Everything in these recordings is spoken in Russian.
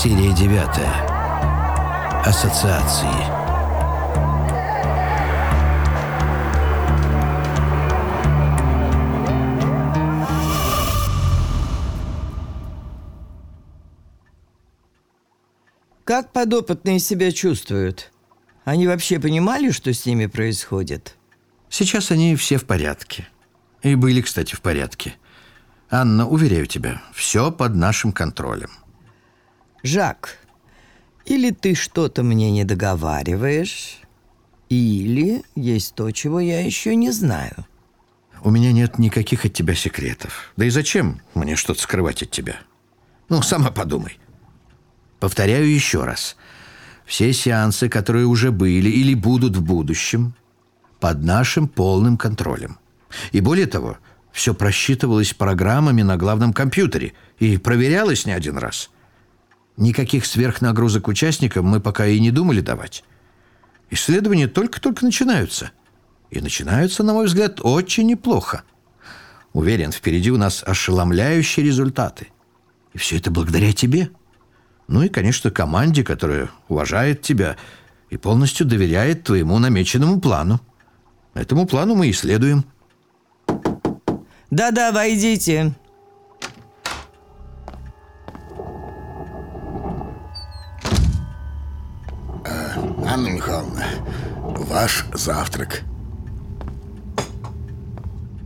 Серия девятая. Ассоциации. Как подопытные себя чувствуют? Они вообще понимали, что с ними происходит? Сейчас они все в порядке. И были, кстати, в порядке. Анна, уверяю тебя, все под нашим контролем. Жак, или ты что-то мне не договариваешь, или есть то, чего я еще не знаю. У меня нет никаких от тебя секретов. Да и зачем мне что-то скрывать от тебя? Ну, сама подумай. Повторяю еще раз. Все сеансы, которые уже были или будут в будущем, под нашим полным контролем. И более того, все просчитывалось программами на главном компьютере и проверялось не один раз. Никаких сверхнагрузок участникам мы пока и не думали давать. Исследования только-только начинаются. И начинаются, на мой взгляд, очень неплохо. Уверен, впереди у нас ошеломляющие результаты. И все это благодаря тебе. Ну и, конечно, команде, которая уважает тебя и полностью доверяет твоему намеченному плану. Этому плану мы и следуем. Да-да, войдите. Анна Михайловна, ваш завтрак.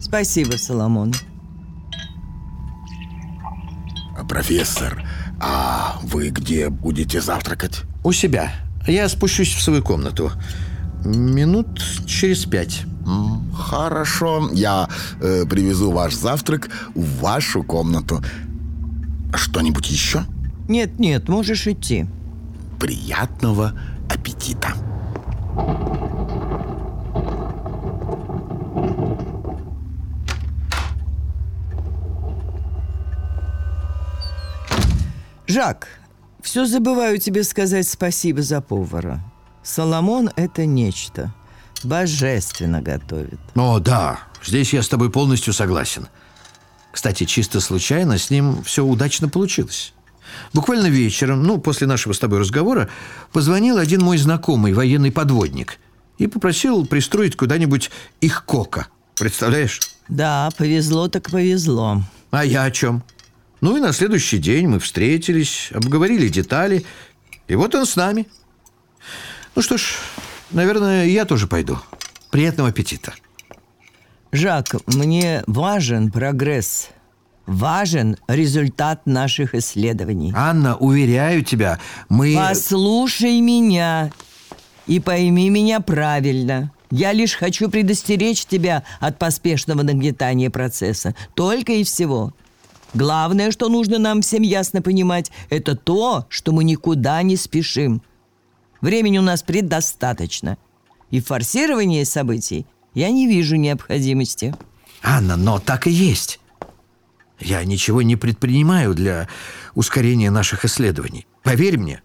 Спасибо, Соломон. А, Профессор, а вы где будете завтракать? У себя. Я спущусь в свою комнату. Минут через пять. Хорошо, я э, привезу ваш завтрак в вашу комнату. Что-нибудь еще? Нет-нет, можешь идти. Приятного аппетита. Жак, все забываю тебе сказать спасибо за повара. Соломон – это нечто. Божественно готовит. О, да, здесь я с тобой полностью согласен. Кстати, чисто случайно с ним все удачно получилось. Буквально вечером, ну, после нашего с тобой разговора, позвонил один мой знакомый, военный подводник, и попросил пристроить куда-нибудь их кока. Представляешь? Да, повезло так повезло. А я о чем? Ну и на следующий день мы встретились, обговорили детали, и вот он с нами. Ну что ж, наверное, я тоже пойду. Приятного аппетита. Жак, мне важен прогресс. Важен результат наших исследований. Анна, уверяю тебя, мы... Послушай меня и пойми меня правильно. Я лишь хочу предостеречь тебя от поспешного нагнетания процесса. Только и всего. Главное, что нужно нам всем ясно понимать, это то, что мы никуда не спешим. Времени у нас предостаточно. И в форсировании событий я не вижу необходимости. Анна, но так и есть. Я ничего не предпринимаю для ускорения наших исследований. Поверь мне.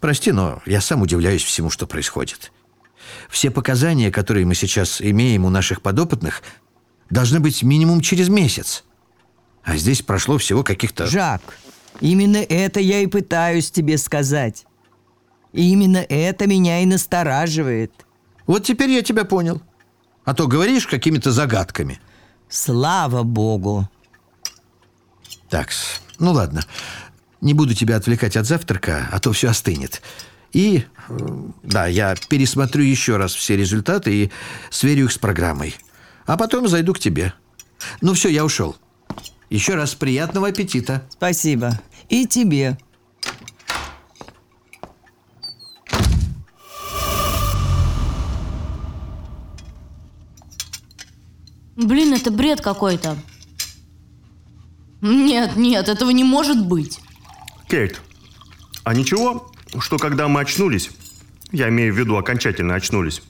Прости, но я сам удивляюсь всему, что происходит. Все показания, которые мы сейчас имеем у наших подопытных, должны быть минимум через месяц. А здесь прошло всего каких-то... Жак, именно это я и пытаюсь тебе сказать. И именно это меня и настораживает. Вот теперь я тебя понял. А то говоришь какими-то загадками. Слава богу. Так, ну ладно. Не буду тебя отвлекать от завтрака, а то все остынет. И, э, да, я пересмотрю еще раз все результаты и сверю их с программой. А потом зайду к тебе. Ну все, я ушел. Еще раз приятного аппетита. Спасибо. И тебе. Блин, это бред какой-то. Нет, нет, этого не может быть. Кейт, а ничего, что когда мы очнулись, я имею в виду окончательно очнулись,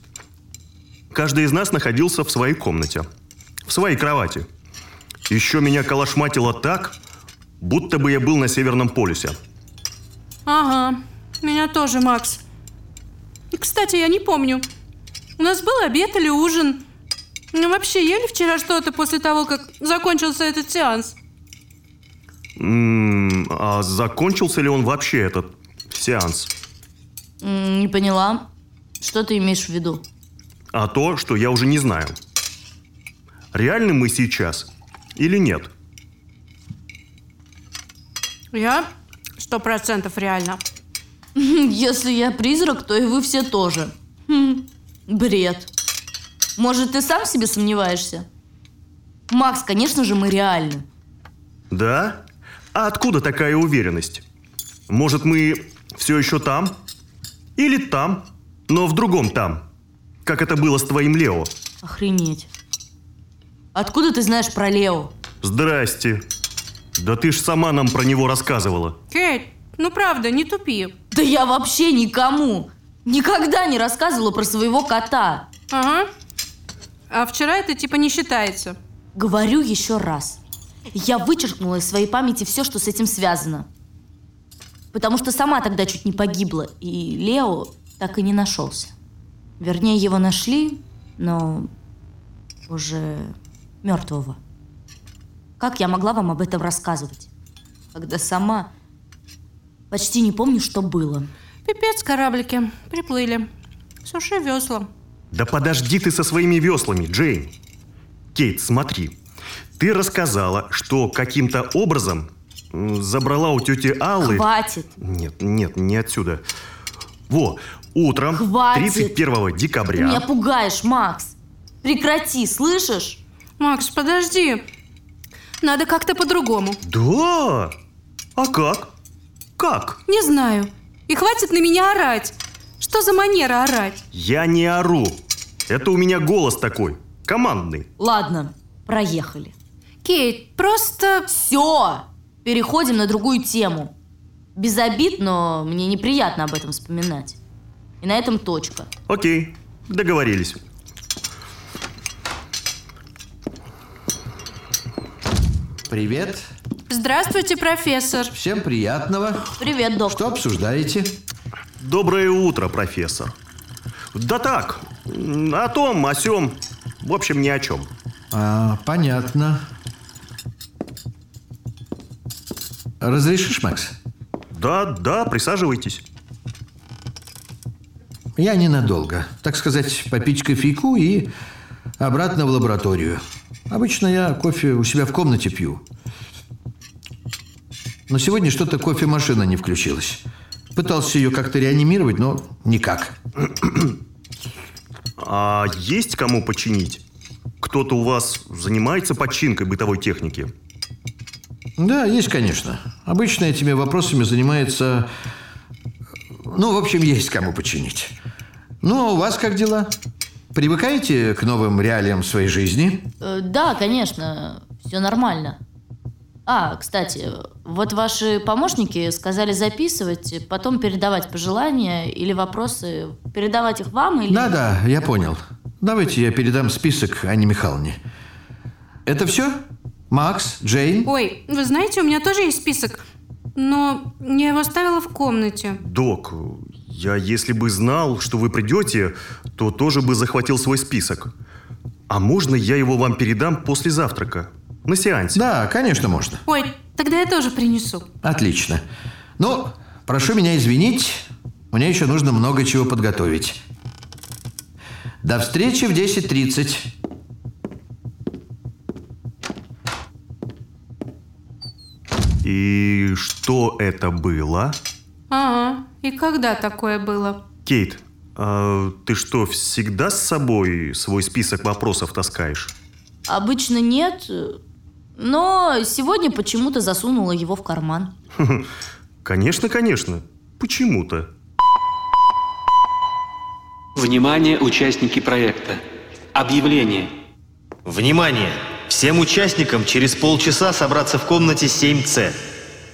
каждый из нас находился в своей комнате, в своей кровати. Еще меня колошматило так, будто бы я был на Северном полюсе. Ага, меня тоже, Макс. И, кстати, я не помню. У нас был обед или ужин? Мы вообще ели вчера что-то после того, как закончился этот сеанс? М, А закончился ли он вообще этот сеанс? М, Не поняла. Что ты имеешь в виду? А то, что я уже не знаю. Реальны мы сейчас или нет? Я? Сто процентов реально. Если я призрак, то и вы все тоже. Хм, бред. Может, ты сам в себе сомневаешься? Макс, конечно же, мы реальны. Да? А откуда такая уверенность? Может, мы все еще там? Или там, но в другом там? Как это было с твоим Лео? Охренеть. Откуда ты знаешь про Лео? Здрасте. Да ты ж сама нам про него рассказывала. Кейт, ну правда, не тупи. Да я вообще никому никогда не рассказывала про своего кота. Ага. А вчера это типа не считается. Говорю еще раз. Я вычеркнула из своей памяти все, что с этим связано. Потому что сама тогда чуть не погибла, и Лео так и не нашелся. Вернее, его нашли, но уже мертвого. Как я могла вам об этом рассказывать, когда сама почти не помню, что было? Пипец, кораблики. Приплыли. Суши весла. Да подожди ты со своими веслами, Джейн. Кейт, смотри. Ты рассказала, что каким-то образом забрала у тети Аллы... Хватит! Нет, нет, не отсюда. Во, утром Хватит. 31 Ты меня декабря... пугаешь, Макс! Прекрати, слышишь? Макс, подожди. Надо как-то по-другому. Да? А как? Как? Не знаю. И хватит на меня орать. Что за манера орать? Я не ору. Это у меня голос такой, командный. Ладно, проехали. Кейт, просто... Все! Переходим на другую тему. Без обид, но мне неприятно об этом вспоминать. И на этом точка. Окей, договорились. Привет. Здравствуйте, профессор. Всем приятного. Привет, доктор. Что обсуждаете? Доброе утро, профессор. Да так, о том, о сём. В общем, ни о чем. А, понятно. Разрешишь, Макс? Да, да, присаживайтесь. Я ненадолго. Так сказать, попить кофейку и обратно в лабораторию. Обычно я кофе у себя в комнате пью. Но сегодня что-то кофемашина не включилась. Пытался ее как-то реанимировать, но никак. А есть кому починить? Кто-то у вас занимается починкой бытовой техники? Да, есть, конечно. Обычно этими вопросами занимается... Ну, в общем, есть кому починить. Ну, а у вас как дела? Привыкаете к новым реалиям своей жизни? Э, да, конечно, все нормально. А, кстати, вот ваши помощники сказали записывать, потом передавать пожелания или вопросы, передавать их вам или... Да-да, я понял. Давайте я передам список Анне Михайловне. Это все? Макс, Джейн? Ой, вы знаете, у меня тоже есть список. Но я его оставила в комнате. Док, я если бы знал, что вы придете, то тоже бы захватил свой список. А можно я его вам передам после завтрака? На сеансе? Да, конечно, можно. Ой, тогда я тоже принесу. Отлично. Ну, прошу меня извинить, мне еще нужно много чего подготовить. До встречи в 10.30. И что это было? Ага, и когда такое было? Кейт, а ты что, всегда с собой свой список вопросов таскаешь? Обычно нет, но сегодня почему-то засунула его в карман. Конечно, конечно. Почему-то. Внимание, участники проекта. Объявление. Внимание! Всем участникам через полчаса собраться в комнате 7С.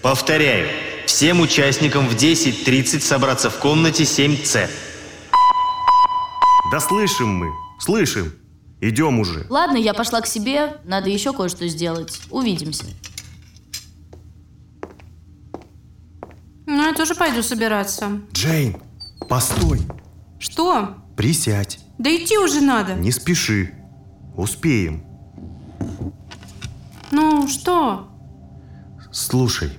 Повторяю, всем участникам в 10.30 собраться в комнате 7С. Да слышим мы. Слышим. Идем уже. Ладно, я пошла к себе, надо еще кое-что сделать. Увидимся. Ну, я тоже пойду собираться. Джейн, постой. Что? Присядь. Да идти уже надо. Не спеши. Успеем. Ну, что? Слушай,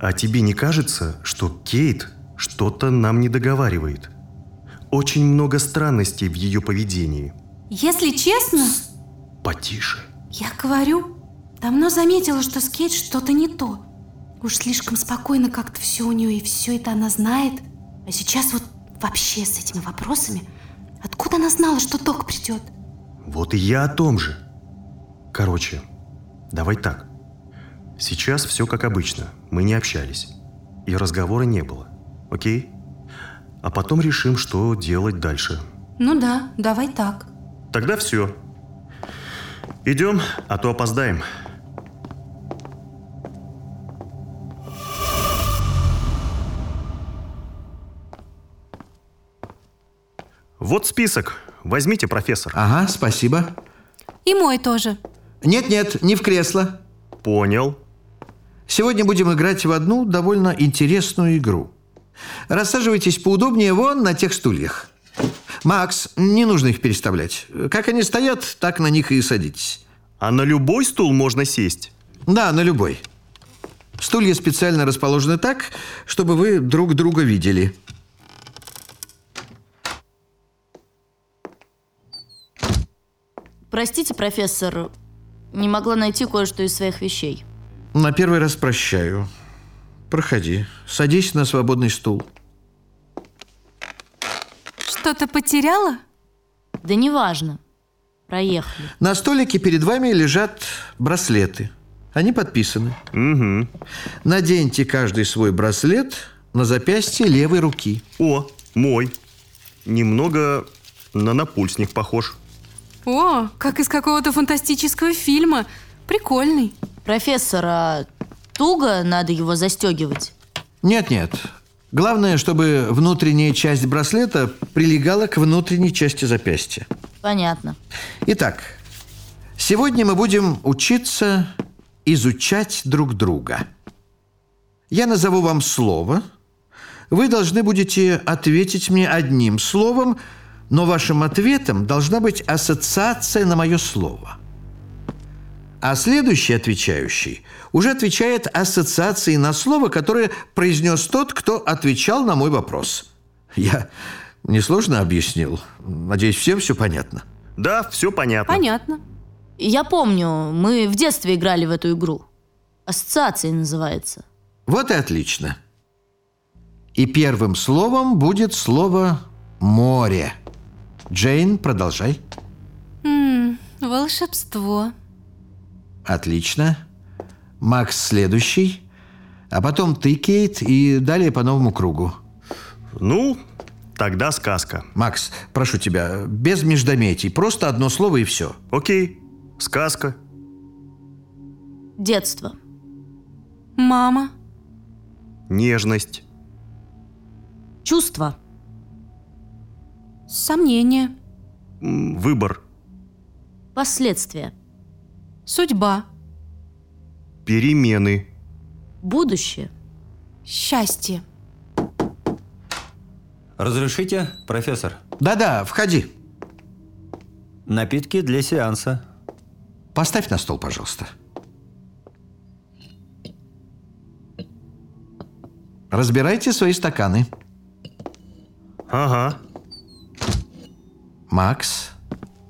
а тебе не кажется, что Кейт что-то нам не договаривает? Очень много странностей в ее поведении. Если честно, Потише. я говорю, давно заметила, что с Кейт что-то не то. Уж слишком спокойно как-то все у нее, и все это она знает. А сейчас вот вообще с этими вопросами. Откуда она знала, что док придет? Вот и я о том же. Короче, давай так. Сейчас все как обычно. Мы не общались. И разговора не было. Окей? А потом решим, что делать дальше. Ну да, давай так. Тогда все. Идем, а то опоздаем. Вот список. Возьмите, профессор. Ага, спасибо. И мой тоже. Нет-нет, не в кресло. Понял. Сегодня будем играть в одну довольно интересную игру. Рассаживайтесь поудобнее вон на тех стульях. Макс, не нужно их переставлять. Как они стоят, так на них и садитесь. А на любой стул можно сесть? Да, на любой. Стулья специально расположены так, чтобы вы друг друга видели. Простите, профессор, не могла найти кое-что из своих вещей. На первый раз прощаю. Проходи. Садись на свободный стул. Что-то потеряла? Да неважно. Проехали. На столике перед вами лежат браслеты. Они подписаны. Угу. Наденьте каждый свой браслет на запястье левой руки. О, мой. Немного на напульсник похож. О, как из какого-то фантастического фильма. Прикольный. Профессор, а туго надо его застегивать? Нет-нет. Главное, чтобы внутренняя часть браслета прилегала к внутренней части запястья. Понятно. Итак, сегодня мы будем учиться изучать друг друга. Я назову вам слово. Вы должны будете ответить мне одним словом, но вашим ответом должна быть ассоциация на мое слово. А следующий отвечающий уже отвечает ассоциацией на слово, которое произнес тот, кто отвечал на мой вопрос. Я несложно объяснил. Надеюсь, всем все понятно. Да, все понятно. Понятно. Я помню, мы в детстве играли в эту игру. Ассоциация называется. Вот и отлично. И первым словом будет слово «море». Джейн, продолжай. М, волшебство. Отлично. Макс следующий. А потом ты, Кейт, и далее по новому кругу. Ну, тогда сказка. Макс, прошу тебя, без междометий, просто одно слово и все. Окей, сказка. Детство. Мама. Нежность. Чувство. Сомнение. Выбор. Последствия. Судьба. Перемены. Будущее. Счастье. Разрешите, профессор? Да-да, входи. Напитки для сеанса. Поставь на стол, пожалуйста. Разбирайте свои стаканы. Ага. Макс,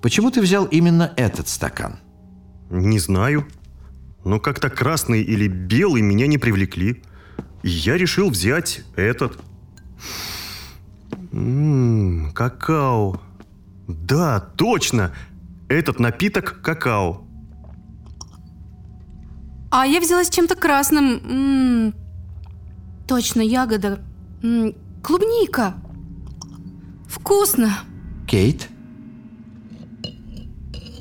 почему ты взял именно этот стакан? Не знаю. Но как-то красный или белый меня не привлекли. И я решил взять этот. Ммм, какао. Да, точно. Этот напиток какао. А я взяла с чем-то красным. М, точно, ягода. М, клубника. Вкусно. Кейт?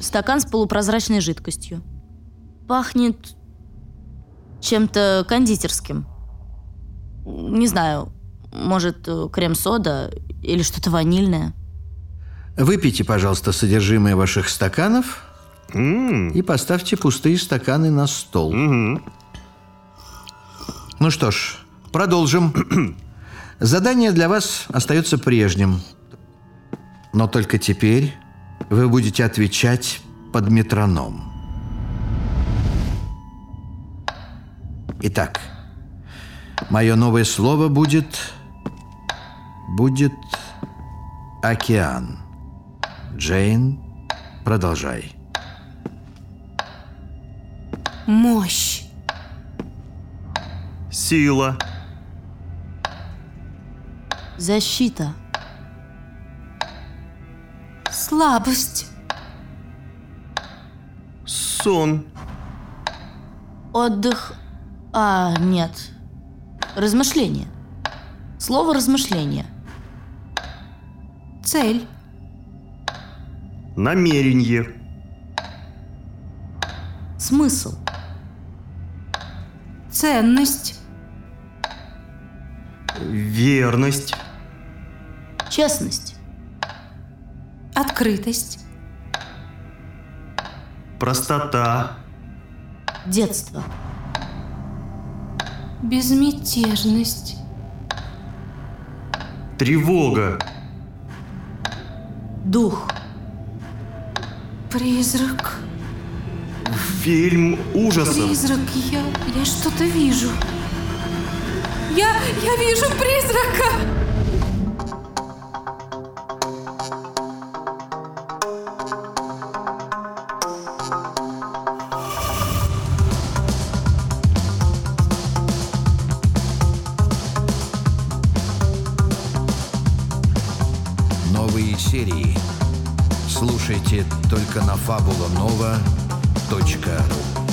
Стакан с полупрозрачной жидкостью. Пахнет чем-то кондитерским. Не знаю, может, э, крем-сода или что-то ванильное. Выпейте, пожалуйста, содержимое ваших стаканов и поставьте пустые стаканы на стол. Ну что ж, продолжим. Задание для вас остается прежним. Но только теперь вы будете отвечать под метроном. Итак, мое новое слово будет... Будет океан. Джейн, продолжай. Мощь. Сила. Защита. Слабость. Сон. Отдых. А, нет. Размышление. Слово размышление. Цель. Намерение. Смысл. Ценность. Верность. Честность. Открытость. Простота. Детство. Безмятежность. Тревога. Дух. Призрак. Фильм ужасов. Призрак. Я, я что-то вижу. Я, я вижу призрака. Только на fabulanova.ru